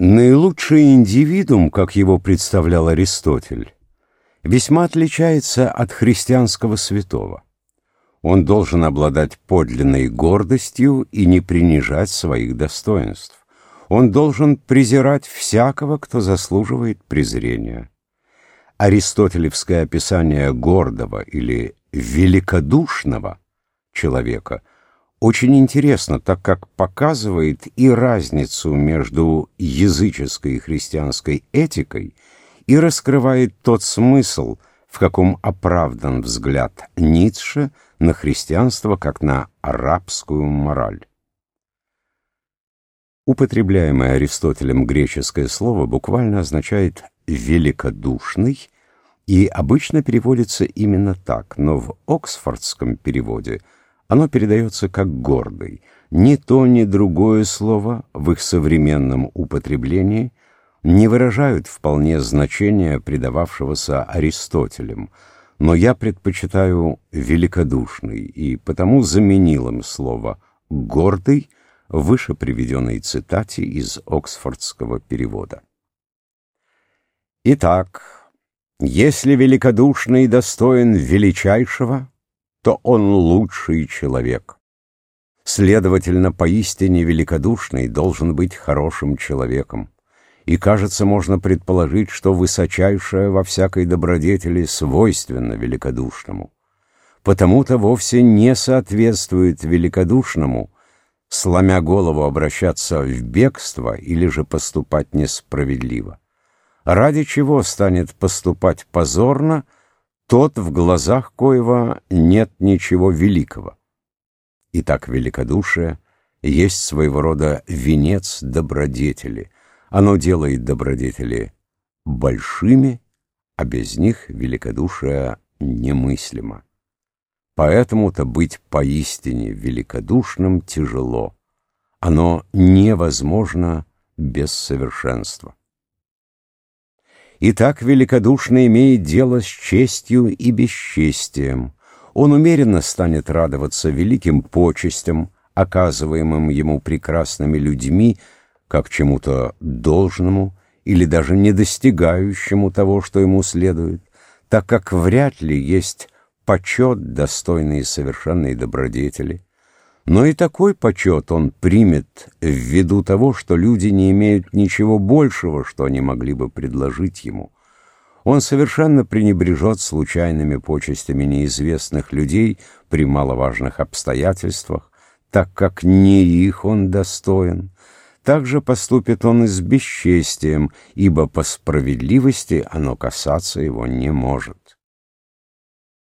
Наилучший индивидуум, как его представлял Аристотель, весьма отличается от христианского святого. Он должен обладать подлинной гордостью и не принижать своих достоинств. Он должен презирать всякого, кто заслуживает презрения. Аристотелевское описание гордого или великодушного человека – очень интересно, так как показывает и разницу между языческой и христианской этикой и раскрывает тот смысл, в каком оправдан взгляд Ницше на христианство как на арабскую мораль. Употребляемое Аристотелем греческое слово буквально означает «великодушный» и обычно переводится именно так, но в оксфордском переводе – оно передается как гордый. Ни то, ни другое слово в их современном употреблении не выражают вполне значения, придававшегося Аристотелем, но я предпочитаю великодушный и потому заменил им слово «гордый» в выше приведенной цитате из Оксфордского перевода. Итак, если великодушный достоин величайшего, то он лучший человек. Следовательно, поистине великодушный должен быть хорошим человеком. И, кажется, можно предположить, что высочайшее во всякой добродетели свойственно великодушному. Потому-то вовсе не соответствует великодушному, сломя голову обращаться в бегство или же поступать несправедливо. Ради чего станет поступать позорно – тот, в глазах коего нет ничего великого. Итак, великодушие есть своего рода венец добродетели. Оно делает добродетели большими, а без них великодушие немыслимо. Поэтому-то быть поистине великодушным тяжело. Оно невозможно без совершенства и так великодушно имеет дело с честью и бесчестием. Он умеренно станет радоваться великим почестям, оказываемым ему прекрасными людьми, как чему-то должному или даже не достигающему того, что ему следует, так как вряд ли есть почет, достойный совершенной добродетели. Но и такой почет он примет ввиду того, что люди не имеют ничего большего, что они могли бы предложить ему. Он совершенно пренебрежет случайными почестями неизвестных людей при маловажных обстоятельствах, так как не их он достоин. Также поступит он и с бесчестием, ибо по справедливости оно касаться его не может.